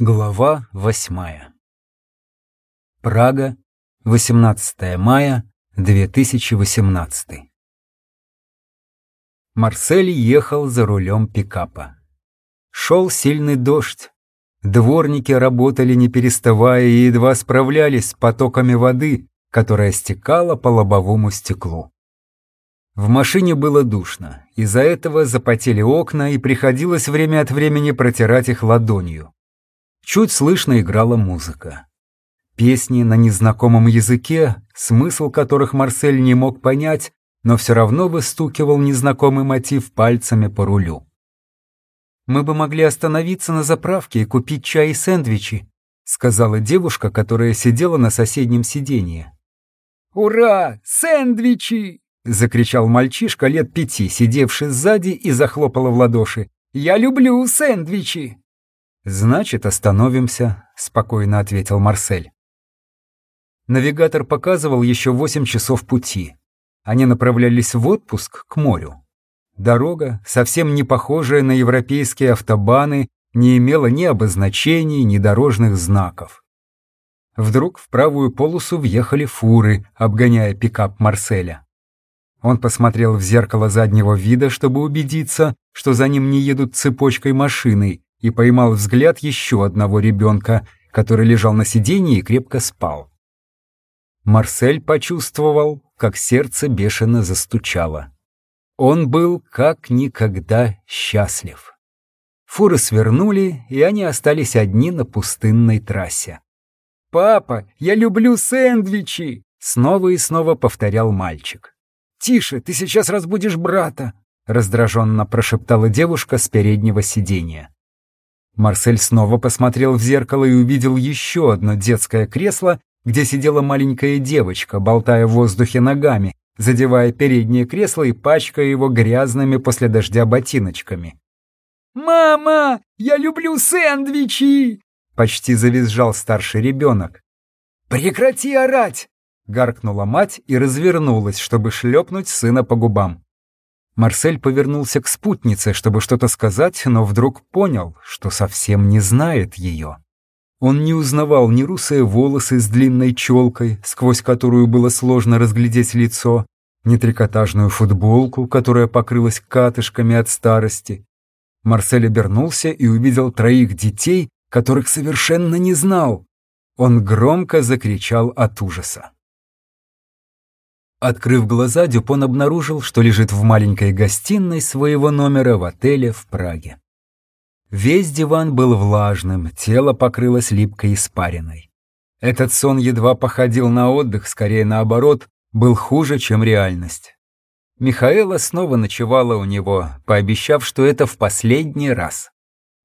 Глава восьмая. Прага, 18 мая 2018. Марсель ехал за рулем пикапа. Шел сильный дождь. Дворники работали не переставая и едва справлялись с потоками воды, которая стекала по лобовому стеклу. В машине было душно, из-за этого запотели окна и приходилось время от времени протирать их ладонью. Чуть слышно играла музыка. Песни на незнакомом языке, смысл которых Марсель не мог понять, но все равно выстукивал незнакомый мотив пальцами по рулю. «Мы бы могли остановиться на заправке и купить чай и сэндвичи», сказала девушка, которая сидела на соседнем сиденье. «Ура! Сэндвичи!» — закричал мальчишка лет пяти, сидевший сзади и захлопала в ладоши. «Я люблю сэндвичи!» «Значит, остановимся», — спокойно ответил Марсель. Навигатор показывал еще восемь часов пути. Они направлялись в отпуск к морю. Дорога, совсем не похожая на европейские автобаны, не имела ни обозначений, ни дорожных знаков. Вдруг в правую полосу въехали фуры, обгоняя пикап Марселя. Он посмотрел в зеркало заднего вида, чтобы убедиться, что за ним не едут цепочкой машины, и поймал взгляд еще одного ребенка, который лежал на сиденье и крепко спал. Марсель почувствовал, как сердце бешено застучало. Он был как никогда счастлив. Фуры свернули, и они остались одни на пустынной трассе. «Папа, я люблю сэндвичи!» Снова и снова повторял мальчик. «Тише, ты сейчас разбудишь брата!» Раздраженно прошептала девушка с переднего сиденья. Марсель снова посмотрел в зеркало и увидел еще одно детское кресло, где сидела маленькая девочка, болтая в воздухе ногами, задевая переднее кресло и пачкая его грязными после дождя ботиночками. «Мама, я люблю сэндвичи!» — почти завизжал старший ребенок. «Прекрати орать!» — гаркнула мать и развернулась, чтобы шлепнуть сына по губам. Марсель повернулся к спутнице, чтобы что-то сказать, но вдруг понял, что совсем не знает ее. Он не узнавал ни русые волосы с длинной челкой, сквозь которую было сложно разглядеть лицо, ни трикотажную футболку, которая покрылась катышками от старости. Марсель обернулся и увидел троих детей, которых совершенно не знал. Он громко закричал от ужаса. Открыв глаза, Дюпон обнаружил, что лежит в маленькой гостиной своего номера в отеле в Праге. Весь диван был влажным, тело покрылось липкой испариной. Этот сон едва походил на отдых, скорее наоборот, был хуже, чем реальность. Михаэла снова ночевала у него, пообещав, что это в последний раз.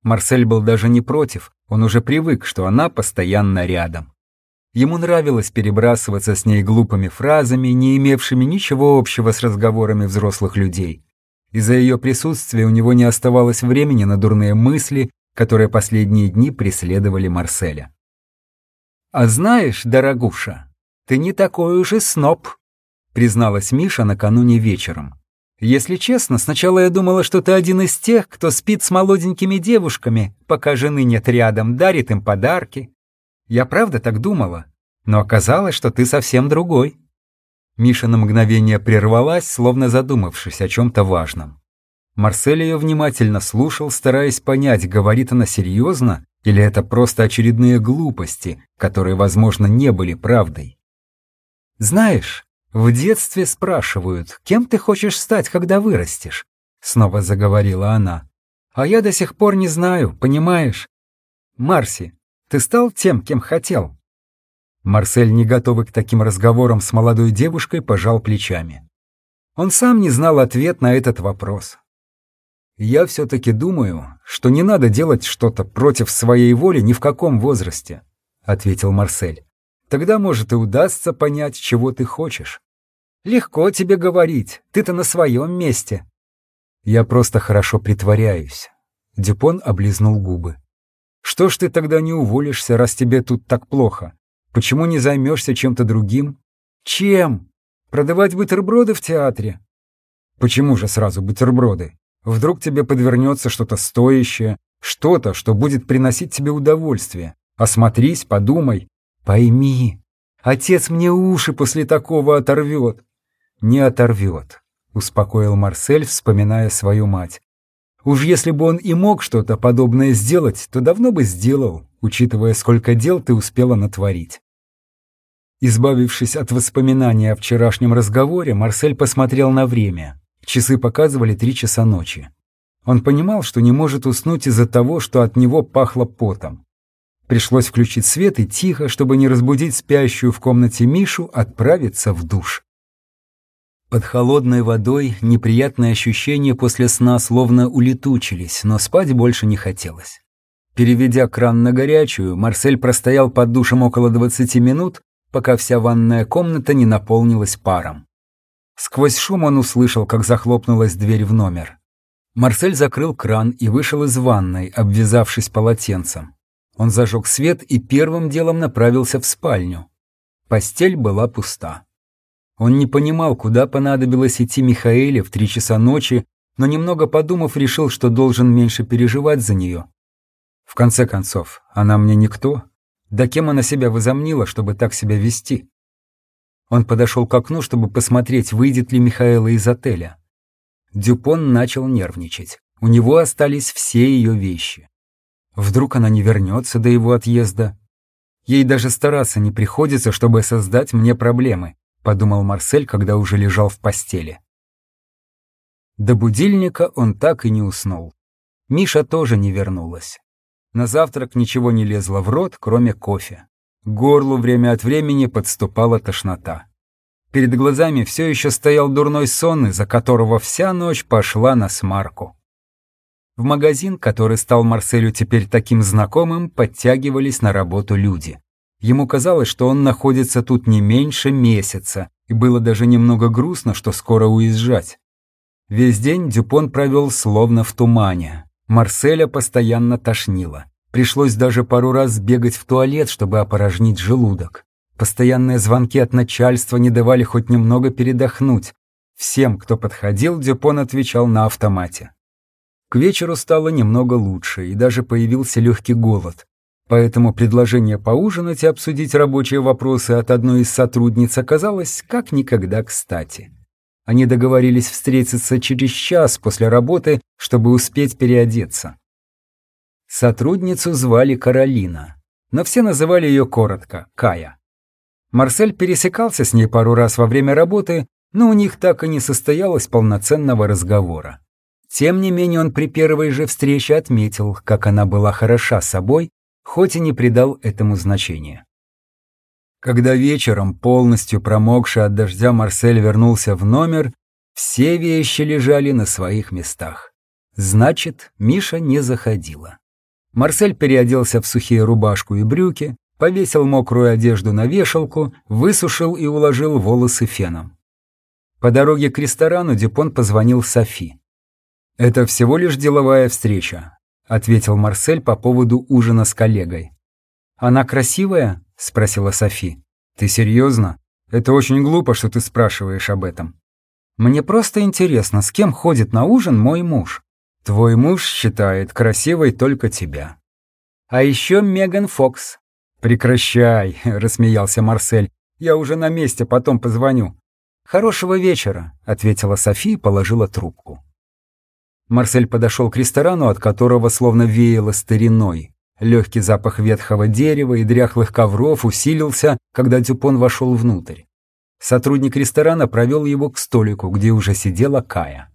Марсель был даже не против, он уже привык, что она постоянно рядом. Ему нравилось перебрасываться с ней глупыми фразами, не имевшими ничего общего с разговорами взрослых людей. Из-за ее присутствия у него не оставалось времени на дурные мысли, которые последние дни преследовали Марселя. «А знаешь, дорогуша, ты не такой уж и сноб», призналась Миша накануне вечером. «Если честно, сначала я думала, что ты один из тех, кто спит с молоденькими девушками, пока жены нет рядом, дарит им подарки, я правда так думала, но оказалось, что ты совсем другой». Миша на мгновение прервалась, словно задумавшись о чем-то важном. Марсель ее внимательно слушал, стараясь понять, говорит она серьезно или это просто очередные глупости, которые, возможно, не были правдой. «Знаешь, в детстве спрашивают, кем ты хочешь стать, когда вырастешь?» Снова заговорила она. «А я до сих пор не знаю, понимаешь? Марси, ты стал тем, кем хотел?» Марсель, не готовый к таким разговорам с молодой девушкой, пожал плечами. Он сам не знал ответ на этот вопрос. «Я все-таки думаю, что не надо делать что-то против своей воли ни в каком возрасте», — ответил Марсель. «Тогда, может, и удастся понять, чего ты хочешь». «Легко тебе говорить, ты-то на своем месте». «Я просто хорошо притворяюсь». Дюпон облизнул губы. Что ж ты тогда не уволишься, раз тебе тут так плохо? Почему не займешься чем-то другим? Чем? Продавать бутерброды в театре? Почему же сразу бутерброды? Вдруг тебе подвернется что-то стоящее, Что-то, что будет приносить тебе удовольствие. Осмотрись, подумай. Пойми, отец мне уши после такого оторвет. Не оторвет, успокоил Марсель, вспоминая свою мать. Уж если бы он и мог что-то подобное сделать, то давно бы сделал, учитывая, сколько дел ты успела натворить. Избавившись от воспоминаний о вчерашнем разговоре, Марсель посмотрел на время. Часы показывали три часа ночи. Он понимал, что не может уснуть из-за того, что от него пахло потом. Пришлось включить свет и тихо, чтобы не разбудить спящую в комнате Мишу, отправиться в душ. Под холодной водой неприятные ощущения после сна словно улетучились, но спать больше не хотелось. Переведя кран на горячую, Марсель простоял под душем около 20 минут, пока вся ванная комната не наполнилась паром. Сквозь шум он услышал, как захлопнулась дверь в номер. Марсель закрыл кран и вышел из ванной, обвязавшись полотенцем. Он зажег свет и первым делом направился в спальню. Постель была пуста. Он не понимал, куда понадобилось идти Михаэле в три часа ночи, но немного подумав, решил, что должен меньше переживать за нее. В конце концов, она мне никто. Да кем она себя возомнила, чтобы так себя вести? Он подошел к окну, чтобы посмотреть, выйдет ли Михаэла из отеля. Дюпон начал нервничать. У него остались все ее вещи. Вдруг она не вернется до его отъезда? Ей даже стараться не приходится, чтобы создать мне проблемы, подумал Марсель, когда уже лежал в постели. До будильника он так и не уснул. Миша тоже не вернулась. На завтрак ничего не лезло в рот, кроме кофе. К горлу время от времени подступала тошнота. Перед глазами все еще стоял дурной сон, из-за которого вся ночь пошла на смарку. В магазин, который стал Марселю теперь таким знакомым, подтягивались на работу люди. Ему казалось, что он находится тут не меньше месяца, и было даже немного грустно, что скоро уезжать. Весь день Дюпон провел словно в тумане. Марселя постоянно тошнило. Пришлось даже пару раз бегать в туалет, чтобы опорожнить желудок. Постоянные звонки от начальства не давали хоть немного передохнуть. Всем, кто подходил, Дюпон отвечал на автомате. К вечеру стало немного лучше, и даже появился легкий голод. Поэтому предложение поужинать и обсудить рабочие вопросы от одной из сотрудниц оказалось как никогда кстати. Они договорились встретиться через час после работы, чтобы успеть переодеться. Сотрудницу звали Каролина, но все называли ее коротко – Кая. Марсель пересекался с ней пару раз во время работы, но у них так и не состоялось полноценного разговора. Тем не менее он при первой же встрече отметил, как она была хороша собой, хоть и не придал этому значения. Когда вечером, полностью промокший от дождя, Марсель вернулся в номер, все вещи лежали на своих местах. Значит, Миша не заходила. Марсель переоделся в сухие рубашку и брюки, повесил мокрую одежду на вешалку, высушил и уложил волосы феном. По дороге к ресторану Дюпон позвонил Софи. «Это всего лишь деловая встреча», — ответил Марсель по поводу ужина с коллегой. «Она красивая?» — спросила Софи. «Ты серьезно? Это очень глупо, что ты спрашиваешь об этом. Мне просто интересно, с кем ходит на ужин мой муж. Твой муж считает красивой только тебя. А еще Меган Фокс. Прекращай, рассмеялся Марсель. Я уже на месте, потом позвоню. Хорошего вечера, ответила Софи и положила трубку. Марсель подошел к ресторану, от которого словно веяло стариной. Легкий запах ветхого дерева и дряхлых ковров усилился, когда Дюпон вошел внутрь. Сотрудник ресторана провел его к столику, где уже сидела Кая.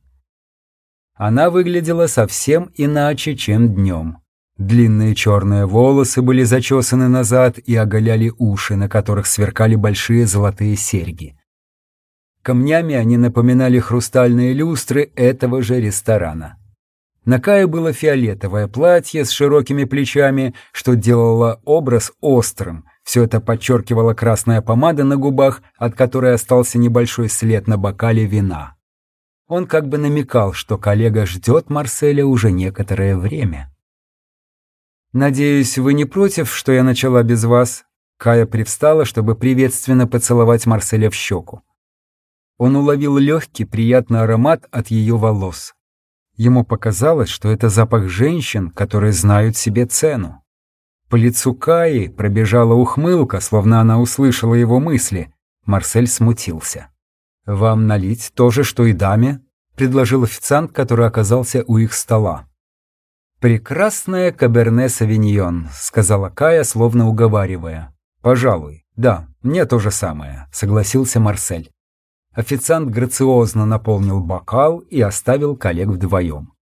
Она выглядела совсем иначе, чем днем. Длинные черные волосы были зачесаны назад и оголяли уши, на которых сверкали большие золотые серьги. Камнями они напоминали хрустальные люстры этого же ресторана. На Кае было фиолетовое платье с широкими плечами, что делало образ острым. Все это подчеркивала красная помада на губах, от которой остался небольшой след на бокале вина. Он как бы намекал, что коллега ждет Марселя уже некоторое время. «Надеюсь, вы не против, что я начала без вас?» Кая привстала, чтобы приветственно поцеловать Марселя в щеку. Он уловил легкий, приятный аромат от ее волос. Ему показалось, что это запах женщин, которые знают себе цену. По лицу Каи пробежала ухмылка, словно она услышала его мысли. Марсель смутился. «Вам налить то же, что и даме?» — предложил официант, который оказался у их стола. «Прекрасная каберне савиньон», — сказала Кая, словно уговаривая. «Пожалуй, да, мне то же самое», — согласился Марсель. Официант грациозно наполнил бокал и оставил коллег вдвоем.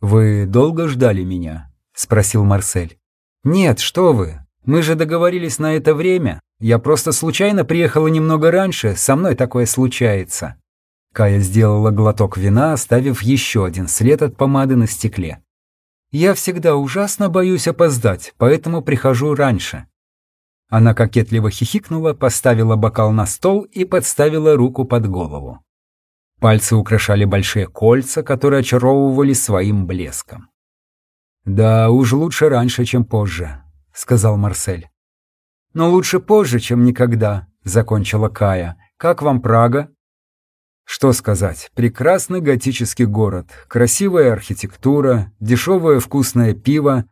«Вы долго ждали меня?» — спросил Марсель. «Нет, что вы. Мы же договорились на это время. Я просто случайно приехала немного раньше, со мной такое случается». Кая сделала глоток вина, оставив еще один след от помады на стекле. «Я всегда ужасно боюсь опоздать, поэтому прихожу раньше. Она кокетливо хихикнула, поставила бокал на стол и подставила руку под голову. Пальцы украшали большие кольца, которые очаровывали своим блеском. «Да уж лучше раньше, чем позже», — сказал Марсель. «Но лучше позже, чем никогда», — закончила Кая. «Как вам Прага?» Что сказать, прекрасный готический город, красивая архитектура, дешевое вкусное пиво,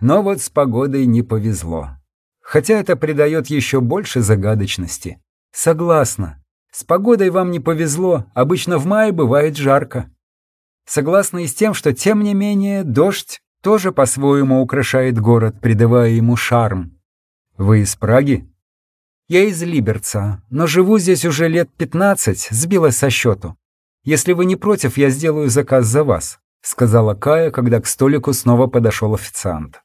но вот с погодой не повезло. Хотя это придает еще больше загадочности. Согласна. С погодой вам не повезло, обычно в мае бывает жарко. Согласна и с тем, что, тем не менее, дождь тоже по-своему украшает город, придавая ему шарм. Вы из Праги? Я из Либерца, но живу здесь уже лет пятнадцать, сбилась со счету. Если вы не против, я сделаю заказ за вас, сказала Кая, когда к столику снова подошел официант.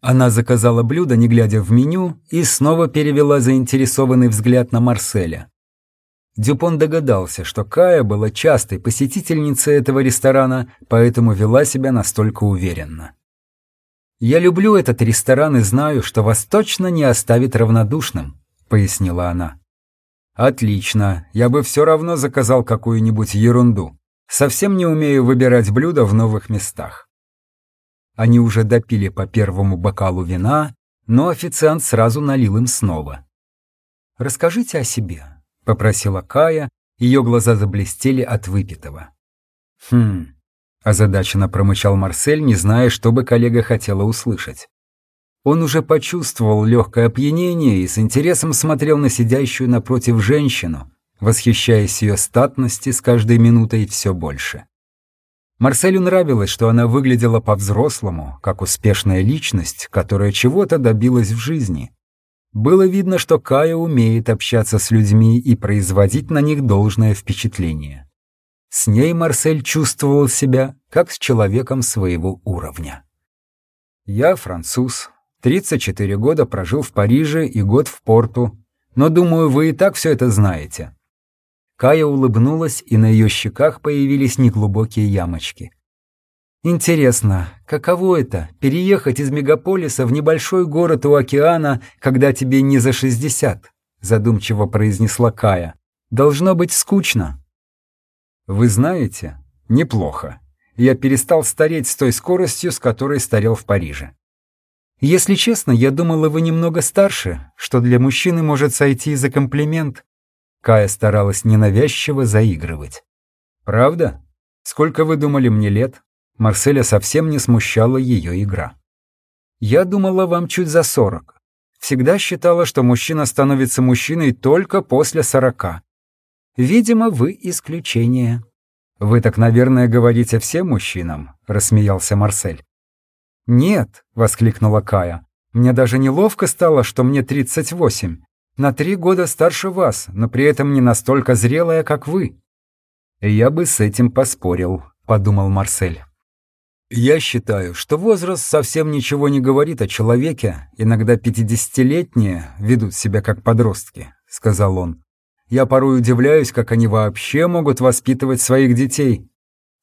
Она заказала блюдо, не глядя в меню, и снова перевела заинтересованный взгляд на Марселя. Дюпон догадался, что Кая была частой посетительницей этого ресторана, поэтому вела себя настолько уверенно. «Я люблю этот ресторан и знаю, что вас точно не оставит равнодушным», — пояснила она. «Отлично, я бы все равно заказал какую-нибудь ерунду. Совсем не умею выбирать блюда в новых местах». Они уже допили по первому бокалу вина, но официант сразу налил им снова. «Расскажите о себе», — попросила Кая, ее глаза заблестели от выпитого. «Хм...» — озадаченно промычал Марсель, не зная, что бы коллега хотела услышать. Он уже почувствовал легкое опьянение и с интересом смотрел на сидящую напротив женщину, восхищаясь ее статности с каждой минутой все больше. Марселю нравилось, что она выглядела по-взрослому, как успешная личность, которая чего-то добилась в жизни. Было видно, что Кая умеет общаться с людьми и производить на них должное впечатление. С ней Марсель чувствовал себя как с человеком своего уровня. «Я француз, 34 года прожил в Париже и год в Порту, но, думаю, вы и так все это знаете. Кая улыбнулась, и на ее щеках появились неглубокие ямочки. «Интересно, каково это — переехать из мегаполиса в небольшой город у океана, когда тебе не за шестьдесят?» — задумчиво произнесла Кая. «Должно быть скучно». «Вы знаете, неплохо. Я перестал стареть с той скоростью, с которой старел в Париже. Если честно, я думала, вы немного старше, что для мужчины может сойти за комплимент. Кая старалась ненавязчиво заигрывать. «Правда? Сколько вы думали мне лет?» Марселя совсем не смущала ее игра. «Я думала вам чуть за сорок. Всегда считала, что мужчина становится мужчиной только после сорока. Видимо, вы исключение». «Вы так, наверное, говорите всем мужчинам?» — рассмеялся Марсель. «Нет», — воскликнула Кая. «Мне даже неловко стало, что мне тридцать восемь на три года старше вас, но при этом не настолько зрелая, как вы». «Я бы с этим поспорил», — подумал Марсель. «Я считаю, что возраст совсем ничего не говорит о человеке, иногда пятидесятилетние ведут себя как подростки», — сказал он. «Я порой удивляюсь, как они вообще могут воспитывать своих детей».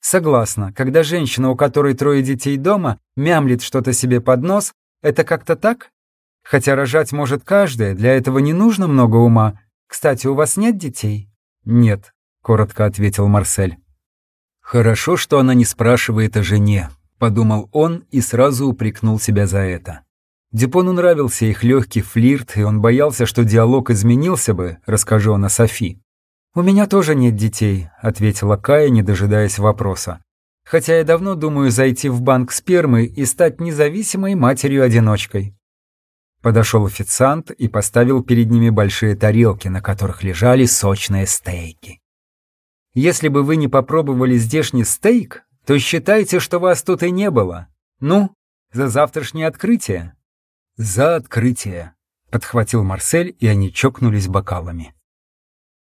«Согласна, когда женщина, у которой трое детей дома, мямлит что-то себе под нос, это как-то так?» Хотя рожать может каждая, для этого не нужно много ума. Кстати, у вас нет детей? Нет, коротко ответил Марсель. Хорошо, что она не спрашивает о жене, подумал он и сразу упрекнул себя за это. Дюпону нравился их легкий флирт, и он боялся, что диалог изменился бы, расскажу он о Софи. «У меня тоже нет детей», — ответила Кая, не дожидаясь вопроса. хотя я давно думаю зайти в банк спермы и стать независимой матерью-одиночкой. Подошел официант и поставил перед ними большие тарелки, на которых лежали сочные стейки. Если бы вы не попробовали здешний стейк, то считайте, что вас тут и не было. Ну, за завтрашнее открытие. За открытие, подхватил Марсель, и они чокнулись бокалами.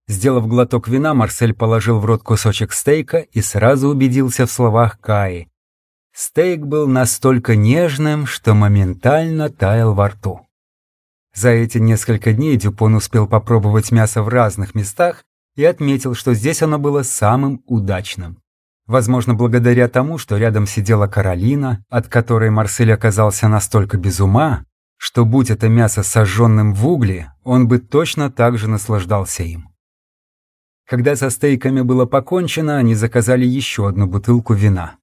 Сделав глоток вина, Марсель положил в рот кусочек стейка и сразу убедился в словах Каи. Стейк был настолько нежным, что моментально таял во рту. За эти несколько дней Дюпон успел попробовать мясо в разных местах и отметил, что здесь оно было самым удачным. Возможно, благодаря тому, что рядом сидела Каролина, от которой Марсель оказался настолько без ума, что будь это мясо сожженным в угле, он бы точно так же наслаждался им. Когда со стейками было покончено, они заказали еще одну бутылку вина.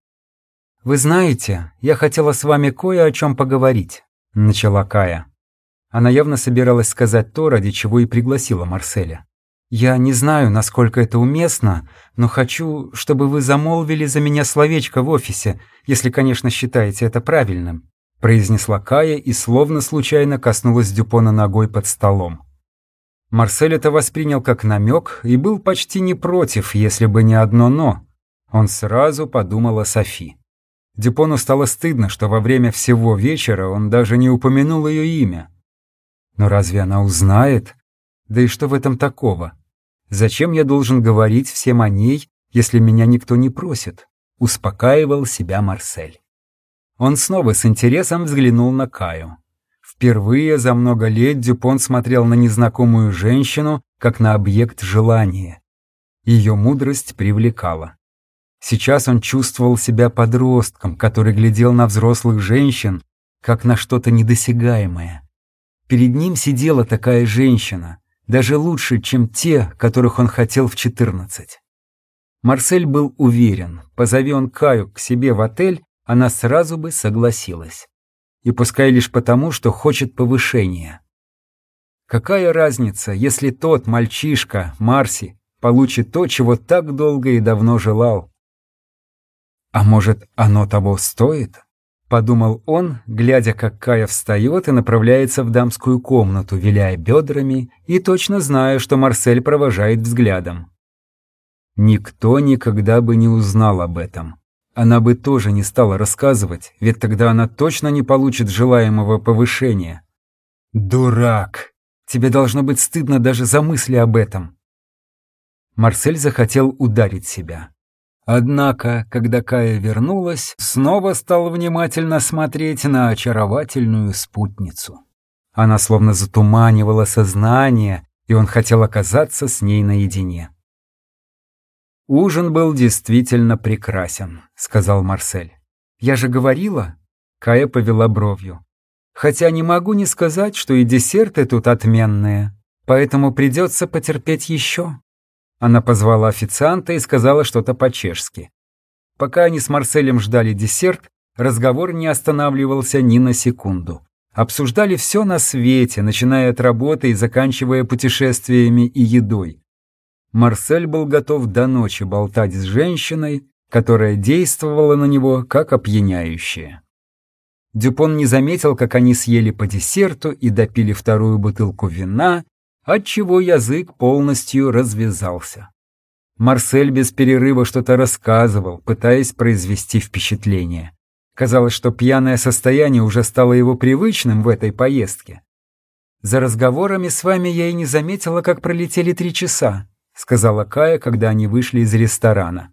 «Вы знаете, я хотела с вами кое о чем поговорить», — начала Кая. Она явно собиралась сказать то, ради чего и пригласила Марселя. «Я не знаю, насколько это уместно, но хочу, чтобы вы замолвили за меня словечко в офисе, если, конечно, считаете это правильным», произнесла Кая и словно случайно коснулась Дюпона ногой под столом. Марсель это воспринял как намек и был почти не против, если бы не одно «но». Он сразу подумал о Софи. Дюпону стало стыдно, что во время всего вечера он даже не упомянул ее имя. Но разве она узнает? Да и что в этом такого? Зачем я должен говорить всем о ней, если меня никто не просит? Успокаивал себя Марсель. Он снова с интересом взглянул на Каю. Впервые за много лет Дюпон смотрел на незнакомую женщину, как на объект желания. Ее мудрость привлекала. Сейчас он чувствовал себя подростком, который глядел на взрослых женщин, как на что-то недосягаемое. Перед ним сидела такая женщина, даже лучше, чем те, которых он хотел в 14. Марсель был уверен, позови он Каю к себе в отель, она сразу бы согласилась. И пускай лишь потому, что хочет повышения. Какая разница, если тот мальчишка, Марси, получит то, чего так долго и давно желал? А может, оно того стоит? Подумал он, глядя, как Кая встает и направляется в дамскую комнату, виляя бедрами и точно зная, что Марсель провожает взглядом. Никто никогда бы не узнал об этом. Она бы тоже не стала рассказывать, ведь тогда она точно не получит желаемого повышения. Дурак! Тебе должно быть стыдно даже за мысли об этом. Марсель захотел ударить себя. Однако, когда Кая вернулась, снова стал внимательно смотреть на очаровательную спутницу. Она словно затуманивала сознание, и он хотел оказаться с ней наедине. «Ужин был действительно прекрасен», — сказал Марсель. «Я же говорила?» — Кая повела бровью. «Хотя не могу не сказать, что и десерты тут отменные, поэтому придется потерпеть еще». Она позвала официанта и сказала что-то по-чешски. Пока они с Марселем ждали десерт, разговор не останавливался ни на секунду. Обсуждали все на свете, начиная от работы и заканчивая путешествиями и едой. Марсель был готов до ночи болтать с женщиной, которая действовала на него как опьяняющая. Дюпон не заметил, как они съели по десерту и допили вторую бутылку вина, отчего язык полностью развязался. Марсель без перерыва что-то рассказывал, пытаясь произвести впечатление. Казалось, что пьяное состояние уже стало его привычным в этой поездке. «За разговорами с вами я и не заметила, как пролетели три часа», сказала Кая, когда они вышли из ресторана.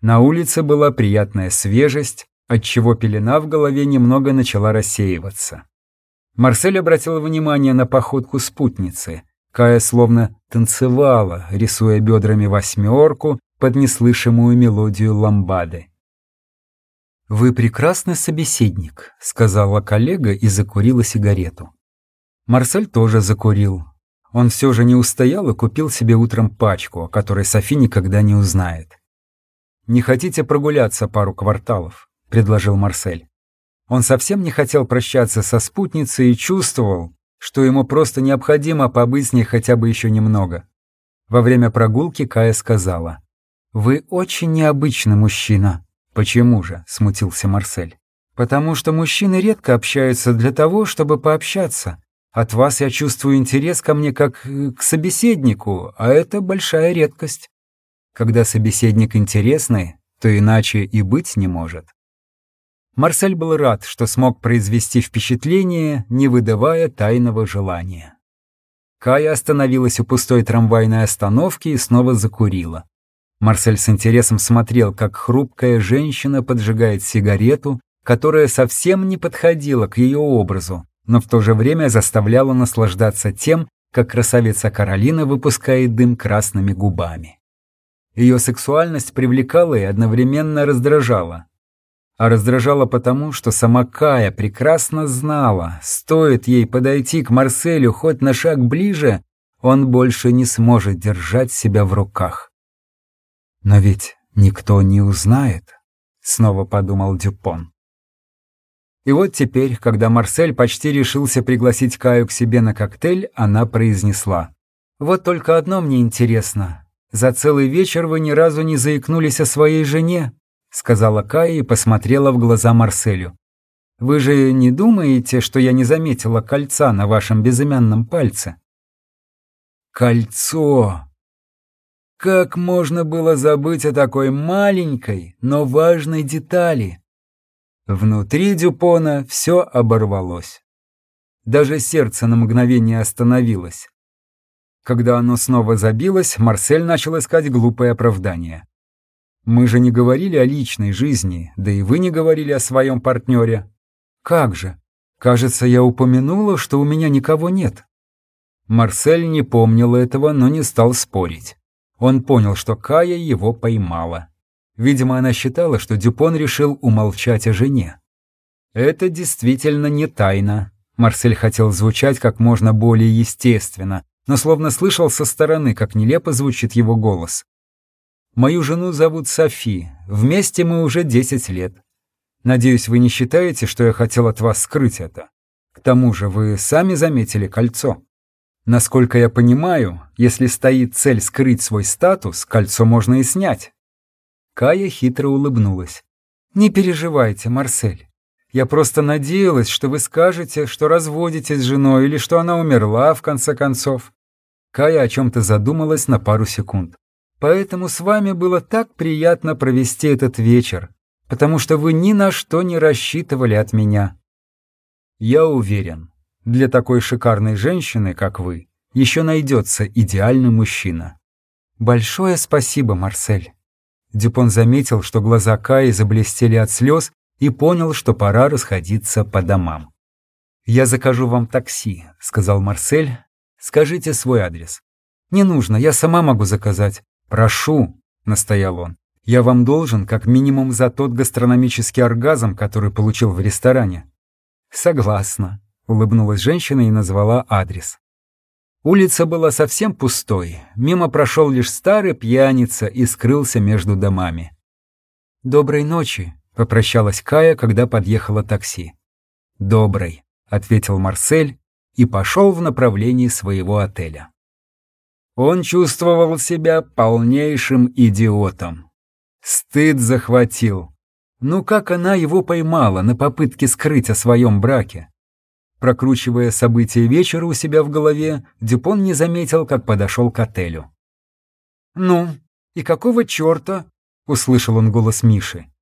На улице была приятная свежесть, отчего пелена в голове немного начала рассеиваться. Марсель обратил внимание на походку спутницы. Кая словно танцевала, рисуя бедрами восьмерку под неслышимую мелодию ламбады. «Вы прекрасный собеседник», — сказала коллега и закурила сигарету. Марсель тоже закурил. Он все же не устоял и купил себе утром пачку, о которой Софи никогда не узнает. «Не хотите прогуляться пару кварталов?» — предложил Марсель. Он совсем не хотел прощаться со спутницей и чувствовал, что ему просто необходимо побыть с ней хотя бы еще немного. Во время прогулки Кая сказала, «Вы очень необычный мужчина», «Почему же?» — смутился Марсель. «Потому что мужчины редко общаются для того, чтобы пообщаться. От вас я чувствую интерес ко мне как э, к собеседнику, а это большая редкость. Когда собеседник интересный, то иначе и быть не может». Марсель был рад, что смог произвести впечатление, не выдавая тайного желания. Кая остановилась у пустой трамвайной остановки и снова закурила. Марсель с интересом смотрел, как хрупкая женщина поджигает сигарету, которая совсем не подходила к ее образу, но в то же время заставляла наслаждаться тем, как красавица Каролина выпускает дым красными губами. Ее сексуальность привлекала и одновременно раздражала. А раздражала потому, что сама Кая прекрасно знала, стоит ей подойти к Марселю хоть на шаг ближе, он больше не сможет держать себя в руках. Но ведь никто не узнает, снова подумал Дюпон. И вот теперь, когда Марсель почти решился пригласить Каю к себе на коктейль, она произнесла. «Вот только одно мне интересно. За целый вечер вы ни разу не заикнулись о своей жене», сказала Кая и посмотрела в глаза Марселю. «Вы же не думаете, что я не заметила кольца на вашем безымянном пальце?» «Кольцо!» Как можно было забыть о такой маленькой, но важной детали? Внутри Дюпона все оборвалось. Даже сердце на мгновение остановилось. Когда оно снова забилось, Марсель начал искать глупое оправдание. «Мы же не говорили о личной жизни, да и вы не говорили о своем партнере». «Как же? Кажется, я упомянула, что у меня никого нет». Марсель не помнил этого, но не стал спорить. Он понял, что Кая его поймала. Видимо, она считала, что Дюпон решил умолчать о жене. Это действительно не тайна. Марсель хотел звучать как можно более естественно, но словно слышал со стороны, как нелепо звучит его голос. «Мою жену зовут Софи. Вместе мы уже десять лет. Надеюсь, вы не считаете, что я хотел от вас скрыть это? К тому же вы сами заметили кольцо». Насколько я понимаю, если стоит цель скрыть свой статус, кольцо можно и снять. Кая хитро улыбнулась. «Не переживайте, Марсель. Я просто надеялась, что вы скажете, что разводитесь с женой или что она умерла, в конце концов». Кая о чем-то задумалась на пару секунд. «Поэтому с вами было так приятно провести этот вечер, потому что вы ни на что не рассчитывали от меня». «Я уверен, для такой шикарной женщины, как вы, еще найдется идеальный мужчина. Большое спасибо, Марсель. Дюпон заметил, что глаза Каи заблестели от слез и понял, что пора расходиться по домам. «Я закажу вам такси», — сказал Марсель. «Скажите свой адрес». «Не нужно, я сама могу заказать». «Прошу», — настоял он. «Я вам должен как минимум за тот гастрономический оргазм, который получил в ресторане». «Согласна», Улыбнулась женщина и назвала адрес. Улица была совсем пустой. Мимо прошел лишь старый пьяница и скрылся между домами. «Доброй ночи», — попрощалась Кая, когда подъехало такси. «Доброй», — ответил Марсель и пошел в направлении своего отеля. Он чувствовал себя полнейшим идиотом. Стыд захватил. Ну как она его поймала на попытке скрыть о своем браке? Прокручивая события вечера у себя в голове, Дюпон не заметил, как подошел к отелю. «Ну, и какого черта?» — услышал он голос Миши.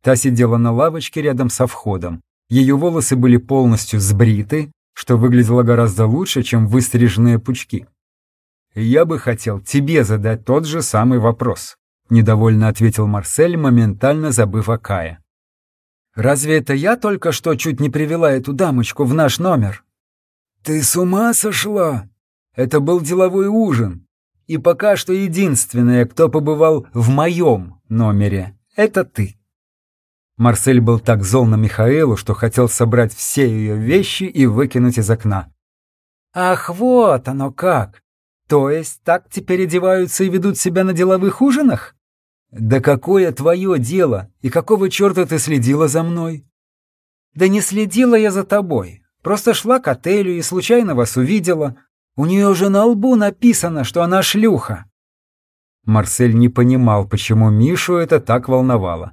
Та сидела на лавочке рядом со входом. Ее волосы были полностью сбриты, что выглядело гораздо лучше, чем выстриженные пучки. «Я бы хотел тебе задать тот же самый вопрос», — недовольно ответил Марсель, моментально забыв о Кае. Разве это я только что чуть не привела эту дамочку в наш номер? Ты с ума сошла? Это был деловой ужин. И пока что единственная, кто побывал в моем номере, это ты. Марсель был так зол на Михаэлу, что хотел собрать все ее вещи и выкинуть из окна. «Ах, вот оно как! То есть так теперь одеваются и ведут себя на деловых ужинах? «Да какое твое дело? И какого черта ты следила за мной?» «Да не следила я за тобой. Просто шла к отелю и случайно вас увидела. У нее уже на лбу написано, что она шлюха». Марсель не понимал, почему Мишу это так волновало.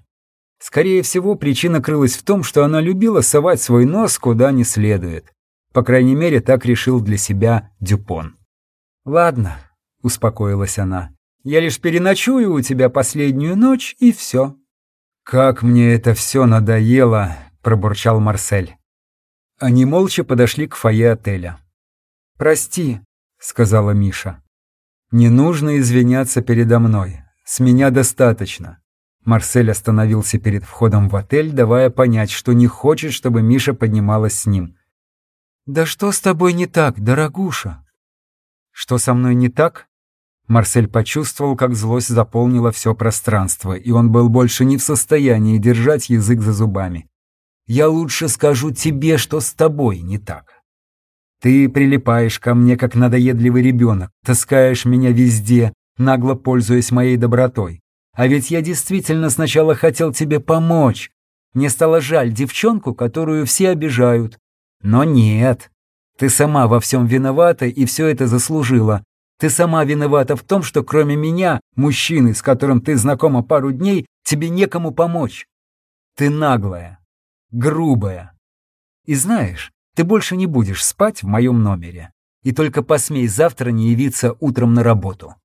Скорее всего, причина крылась в том, что она любила совать свой нос куда не следует. По крайней мере, так решил для себя Дюпон. «Ладно», — успокоилась она, — «я лишь переночую у тебя последнюю ночь, и все». «Как мне это все надоело», — пробурчал Марсель. Они молча подошли к фойе отеля. «Прости», — сказала Миша. «Не нужно извиняться передо мной. С меня достаточно». Марсель остановился перед входом в отель, давая понять, что не хочет, чтобы Миша поднималась с ним. «Да что с тобой не так, дорогуша?» «Что со мной не так?» Марсель почувствовал, как злость заполнила все пространство, и он был больше не в состоянии держать язык за зубами. «Я лучше скажу тебе, что с тобой не так. Ты прилипаешь ко мне, как надоедливый ребенок, таскаешь меня везде, нагло пользуясь моей добротой. А ведь я действительно сначала хотел тебе помочь. Мне стало жаль девчонку, которую все обижают, но нет. Ты сама во всем виновата и все это заслужила. Ты сама виновата в том, что кроме меня, мужчины, с которым ты знакома пару дней, тебе некому помочь. Ты наглая, грубая. И знаешь, ты больше не будешь спать в моем номере. И только посмей завтра не явиться утром на работу.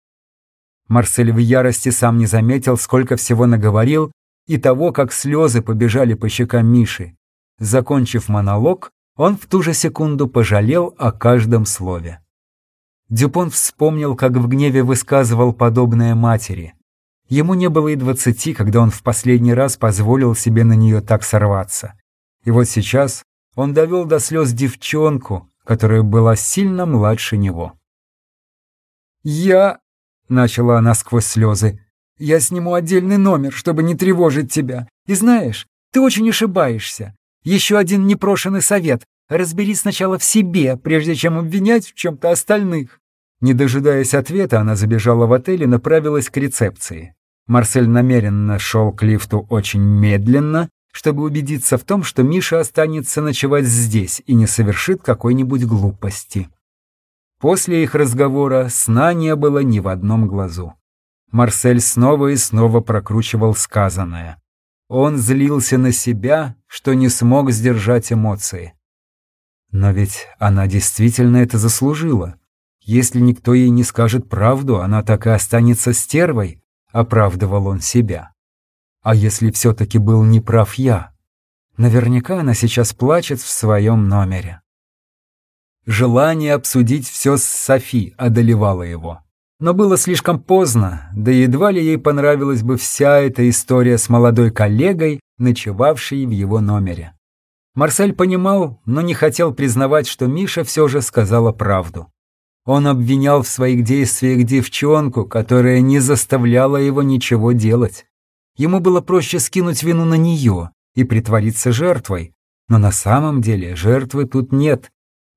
Марсель в ярости сам не заметил, сколько всего наговорил, и того, как слезы побежали по щекам Миши. Закончив монолог, он в ту же секунду пожалел о каждом слове. Дюпон вспомнил, как в гневе высказывал подобное матери. Ему не было и двадцати, когда он в последний раз позволил себе на нее так сорваться. И вот сейчас он довел до слез девчонку, которая была сильно младше него. «Я...» — начала она сквозь слезы. «Я сниму отдельный номер, чтобы не тревожить тебя. И знаешь, ты очень ошибаешься. Еще один непрошенный совет. Разберись сначала в себе, прежде чем обвинять в чем-то остальных». Не дожидаясь ответа, она забежала в отель и направилась к рецепции. Марсель намеренно шел к лифту очень медленно, чтобы убедиться в том, что Миша останется ночевать здесь и не совершит какой-нибудь глупости. После их разговора сна не было ни в одном глазу. Марсель снова и снова прокручивал сказанное. Он злился на себя, что не смог сдержать эмоции. Но ведь она действительно это заслужила. Если никто ей не скажет правду, она так и останется стервой, оправдывал он себя. А если все-таки был неправ я? Наверняка она сейчас плачет в своем номере. Желание обсудить все с Софи одолевало его. Но было слишком поздно, да едва ли ей понравилась бы вся эта история с молодой коллегой, ночевавшей в его номере. Марсель понимал, но не хотел признавать, что Миша все же сказала правду. Он обвинял в своих действиях девчонку, которая не заставляла его ничего делать. Ему было проще скинуть вину на нее и притвориться жертвой, но на самом деле жертвы тут нет.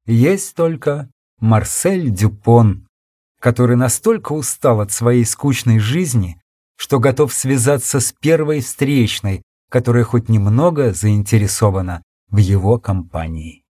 Есть только Марсель Дюпон, который настолько устал от своей скучной жизни, что готов связаться с первой встречной, которая хоть немного заинтересована в его компании.